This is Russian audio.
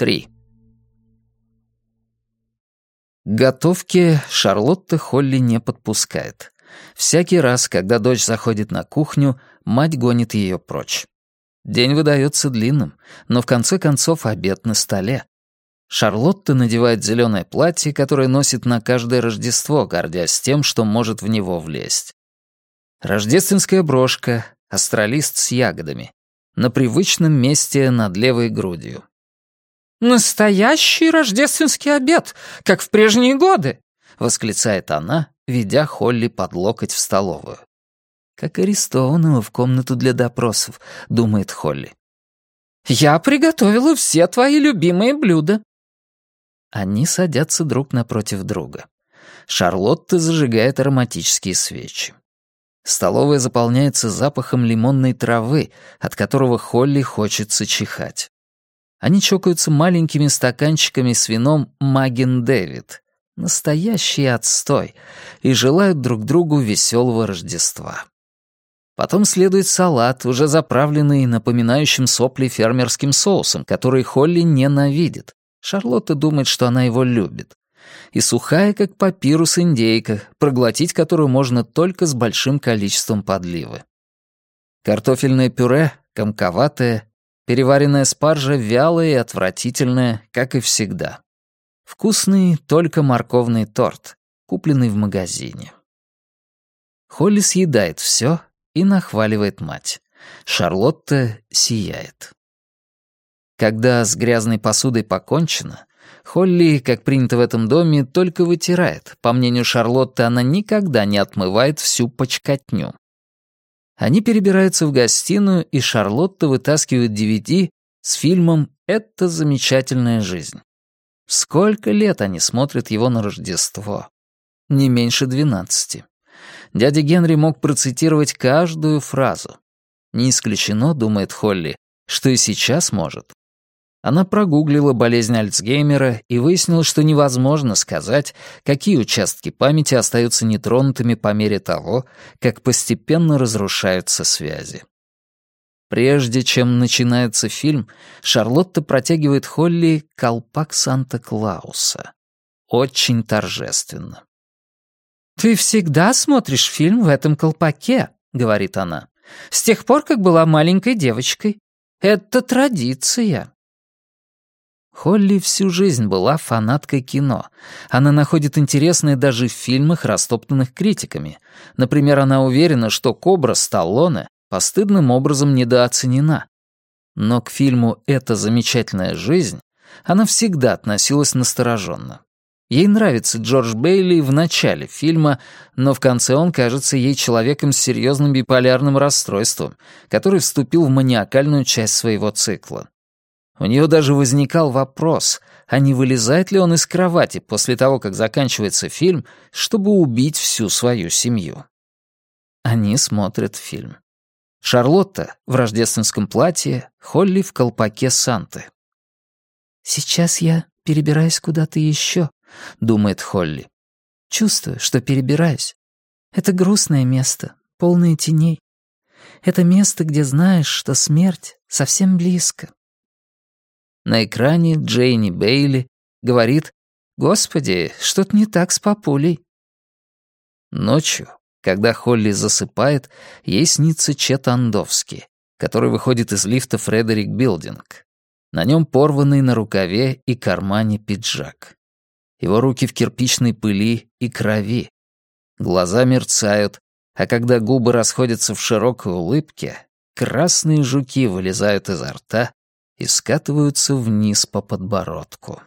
3. К готовке Шарлотта Холли не подпускает. Всякий раз, когда дочь заходит на кухню, мать гонит ее прочь. День выдается длинным, но в конце концов обед на столе. Шарлотта надевает зеленое платье, которое носит на каждое Рождество, гордясь тем, что может в него влезть. Рождественская брошка, астролист с ягодами. На привычном месте над левой грудью. «Настоящий рождественский обед, как в прежние годы!» — восклицает она, ведя Холли под локоть в столовую. «Как арестованного в комнату для допросов», — думает Холли. «Я приготовила все твои любимые блюда». Они садятся друг напротив друга. Шарлотта зажигает ароматические свечи. Столовая заполняется запахом лимонной травы, от которого Холли хочется чихать. Они чокаются маленькими стаканчиками с вином «Маген Дэвид». Настоящий отстой. И желают друг другу веселого Рождества. Потом следует салат, уже заправленный напоминающим сопли фермерским соусом, который Холли ненавидит. Шарлотта думает, что она его любит. И сухая, как папирус, индейка, проглотить которую можно только с большим количеством подливы. Картофельное пюре, комковатое, Переваренная спаржа вялая и отвратительная, как и всегда. Вкусный только морковный торт, купленный в магазине. Холли съедает все и нахваливает мать. Шарлотта сияет. Когда с грязной посудой покончено, Холли, как принято в этом доме, только вытирает. По мнению Шарлотты, она никогда не отмывает всю почкотню. Они перебираются в гостиную, и Шарлотта вытаскивает DVD с фильмом «Это замечательная жизнь». Сколько лет они смотрят его на Рождество? Не меньше двенадцати. Дядя Генри мог процитировать каждую фразу. Не исключено, думает Холли, что и сейчас может. Она прогуглила болезнь Альцгеймера и выяснила, что невозможно сказать, какие участки памяти остаются нетронутыми по мере того, как постепенно разрушаются связи. Прежде чем начинается фильм, Шарлотта протягивает Холли колпак Санта-Клауса. Очень торжественно. «Ты всегда смотришь фильм в этом колпаке», — говорит она. «С тех пор, как была маленькой девочкой. Это традиция». Холли всю жизнь была фанаткой кино. Она находит интересное даже в фильмах, растоптанных критиками. Например, она уверена, что «Кобра» Сталлоне постыдным образом недооценена. Но к фильму «Это замечательная жизнь» она всегда относилась настороженно. Ей нравится Джордж Бейли в начале фильма, но в конце он кажется ей человеком с серьезным биполярным расстройством, который вступил в маниакальную часть своего цикла. У нее даже возникал вопрос, а не вылезает ли он из кровати после того, как заканчивается фильм, чтобы убить всю свою семью. Они смотрят фильм. Шарлотта в рождественском платье, Холли в колпаке Санты. «Сейчас я перебираюсь куда-то еще», — думает Холли. «Чувствую, что перебираюсь. Это грустное место, полное теней. Это место, где знаешь, что смерть совсем близко. На экране Джейни Бейли говорит «Господи, что-то не так с папулей». Ночью, когда Холли засыпает, ей снится Чет Андовский, который выходит из лифта Фредерик Билдинг. На нем порванный на рукаве и кармане пиджак. Его руки в кирпичной пыли и крови. Глаза мерцают, а когда губы расходятся в широкой улыбке, красные жуки вылезают изо рта и скатываются вниз по подбородку.